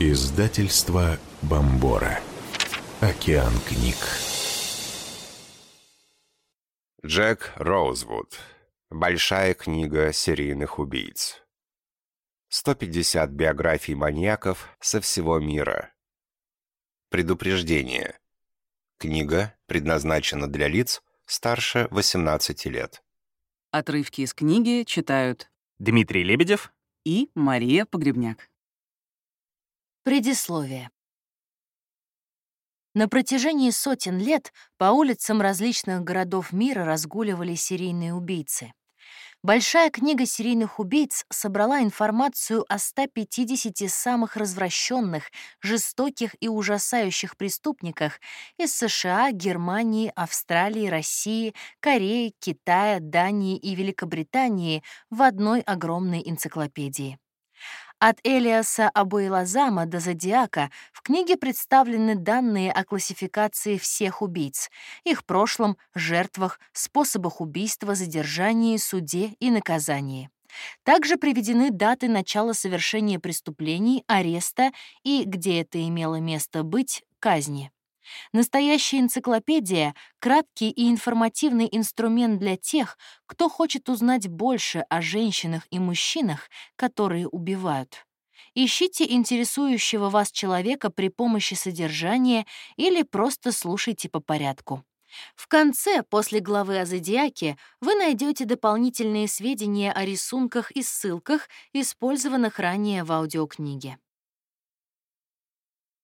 Издательство Бомбора. Океан книг. Джек Роузвуд. Большая книга серийных убийц. 150 биографий маньяков со всего мира. Предупреждение. Книга предназначена для лиц старше 18 лет. Отрывки из книги читают Дмитрий Лебедев и Мария Погребняк. Предисловие. На протяжении сотен лет по улицам различных городов мира разгуливали серийные убийцы. Большая книга серийных убийц собрала информацию о 150 самых развращенных, жестоких и ужасающих преступниках из США, Германии, Австралии, России, Кореи, Китая, Дании и Великобритании в одной огромной энциклопедии. От Элиаса Абуэлазама до Зодиака в книге представлены данные о классификации всех убийц, их прошлом, жертвах, способах убийства, задержании, суде и наказании. Также приведены даты начала совершения преступлений, ареста и, где это имело место быть, казни. Настоящая энциклопедия — краткий и информативный инструмент для тех, кто хочет узнать больше о женщинах и мужчинах, которые убивают. Ищите интересующего вас человека при помощи содержания или просто слушайте по порядку. В конце, после главы о зодиаке, вы найдете дополнительные сведения о рисунках и ссылках, использованных ранее в аудиокниге.